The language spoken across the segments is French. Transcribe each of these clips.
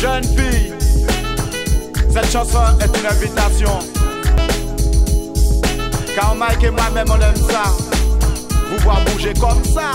Jeune fille, cette chanson est une invitation. Car Mike et moi-même on aime ça. Vous voir bouger comme ça.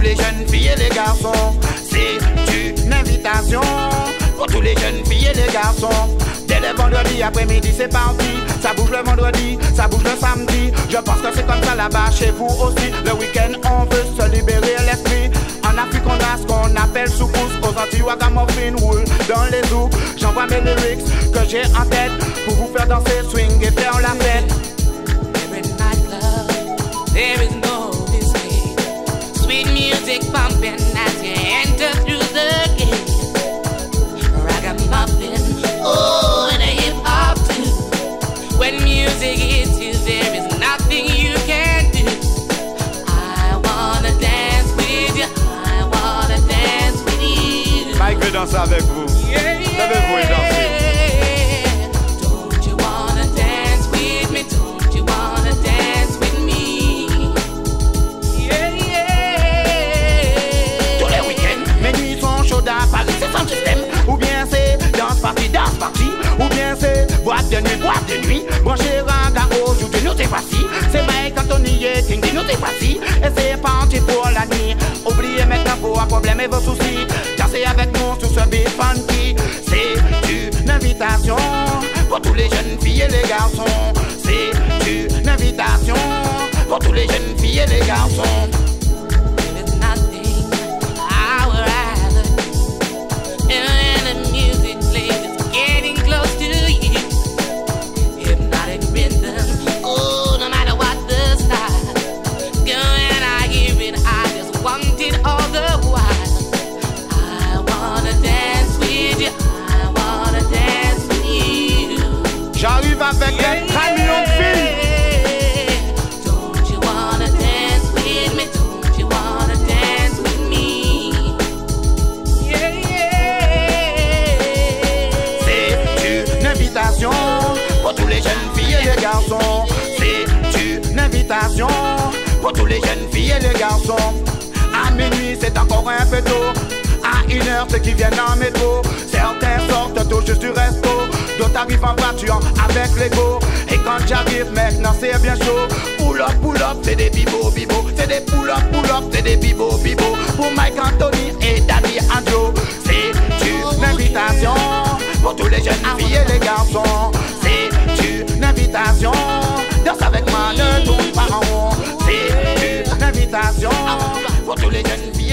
Tous les jeunes filles et les garçons. C'est une invitation pour tous les jeunes filles et les garçons. Dès le vendredi après-midi, c'est parti. Ça bouge le vendredi, ça bouge le samedi. Je pense que c'est comme ça là-bas chez vous aussi. Le week-end, on veut se libérer l'esprit. En Afrique, on a ce qu'on appelle soukous. Aux Antilles, Wagamuffin roule dans les zoos. J'envoie mes lyrics que j'ai en tête pour vous faire danser, swing et music pumping as you enter through the gate. Ragamuffin, oh, and a hip hop too. When music hits you, there is nothing you can do. I wanna dance with you. I wanna dance with you. Mike veut danser avec vous. Et dansez. De nuit, boîte de nuit. Aujourd'hui, nous c'est voici. C'est Mike Anthony et King, nous c'est voici. Et c'est parti pour la nuit. Oubliez maintenant vos problèmes et vos soucis. Dansez avec nous sur ce beat. C'est une invitation pour tous les jeunes filles et les garçons. C'est une invitation pour tous les jeunes filles et les garçons. Pour tous les jeunes filles et les garçons. À minuit, c'est encore un peu tôt. À une heure, ceux qui viennent en métro. Certains sortent tout juste du resto. D'autres arrivent en voiture avec l'ego. Et quand j'arrive, maintenant c'est bien chaud. Pull up, pull up, c'est des bibos, bibos. C'est des pull up, pull up, c'est des bibos, bibos. Pour Mike Anthony et Daddy Anjo. C'est une invitation pour tous les jeunes filles et les garçons. What to legend be